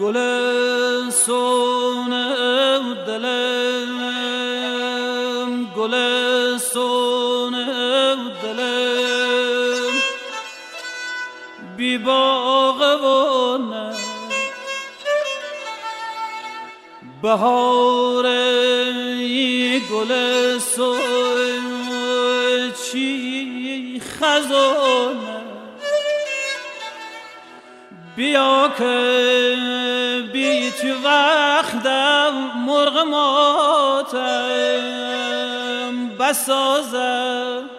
گل سونه دلم گل سونه دلم بی باغ و نه بهار گل سونه چی خزانه. بیا که بی تو وقتم مرغ ماتم بسازم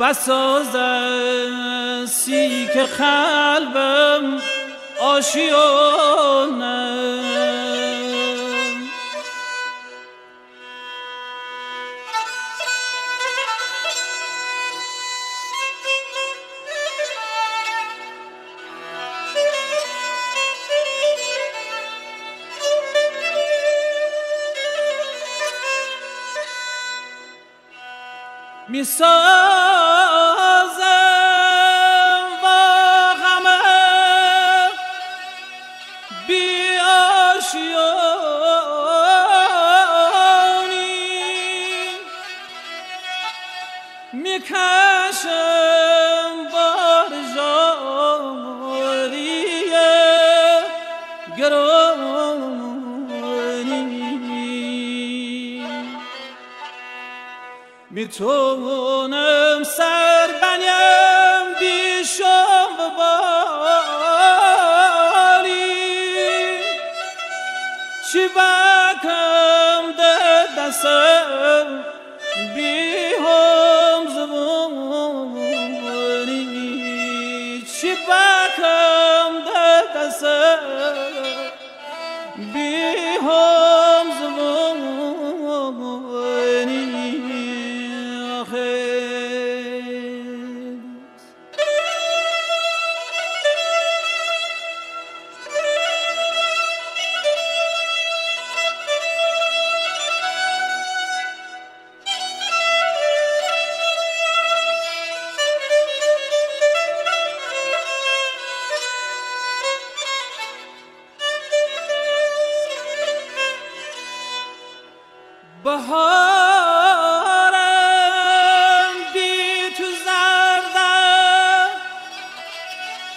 بسازم سی که قلبم آشیانم می‌سازم با غم بی آشیانی می‌کشم می‌تونم سر بنیم بیشم باری چی بکم ده دستم بی هم زبانی چی بکم ده دستم بی بهارم بی تو زردم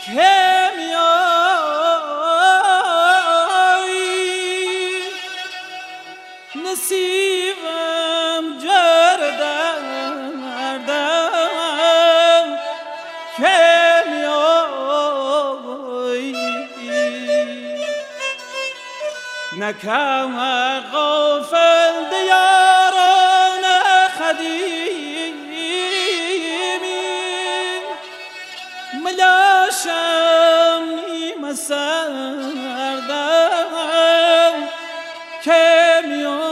که میایی نصیبم جردم مردم نکم غافل دیاران خدیمی. ملاشم نیم سردم که میاییم